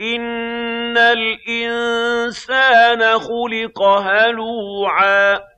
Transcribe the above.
إِنَّ الْإِنسَانَ خُلِقَ هَلُوعًا